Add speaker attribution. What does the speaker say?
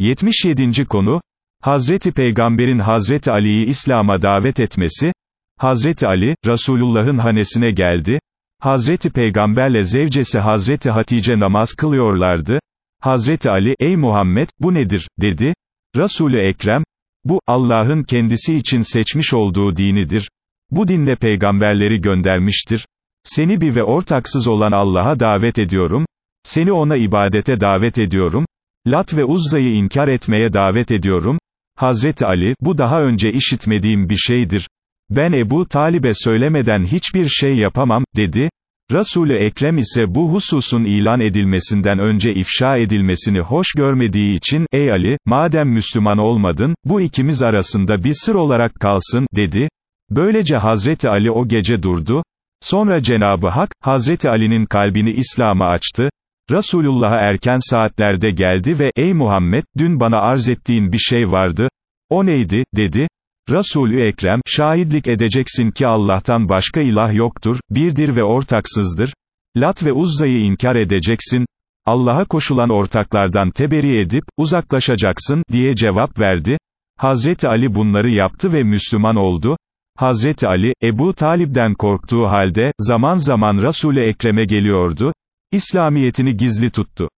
Speaker 1: 77. konu, Hazreti Peygamber'in Hazreti Ali'yi İslam'a davet etmesi, Hazreti Ali, Resulullah'ın hanesine geldi, Hazreti Peygamberle zevcesi Hazreti Hatice namaz kılıyorlardı, Hazreti Ali, ey Muhammed, bu nedir, dedi, Resul-ü Ekrem, bu, Allah'ın kendisi için seçmiş olduğu dinidir, bu dinle peygamberleri göndermiştir, seni bir ve ortaksız olan Allah'a davet ediyorum, seni ona ibadete davet ediyorum, Lat ve Uzza'yı inkar etmeye davet ediyorum, Hazreti Ali, bu daha önce işitmediğim bir şeydir, ben Ebu Talib'e söylemeden hiçbir şey yapamam, dedi, Resul-ü Ekrem ise bu hususun ilan edilmesinden önce ifşa edilmesini hoş görmediği için, ey Ali, madem Müslüman olmadın, bu ikimiz arasında bir sır olarak kalsın, dedi. Böylece Hazreti Ali o gece durdu, sonra Cenabı Hak, Hazreti Ali'nin kalbini İslam'a açtı, Resulullah'a erken saatlerde geldi ve, ey Muhammed, dün bana arz ettiğin bir şey vardı, o neydi, dedi, Resulü Ekrem, şahitlik edeceksin ki Allah'tan başka ilah yoktur, birdir ve ortaksızdır, Lat ve Uzza'yı inkar edeceksin, Allah'a koşulan ortaklardan teberi edip, uzaklaşacaksın, diye cevap verdi, Hazreti Ali bunları yaptı ve Müslüman oldu, Hazreti Ali, Ebu Talib'den korktuğu halde, zaman zaman Resul-i Ekrem'e geliyordu, İslamiyetini gizli tuttu.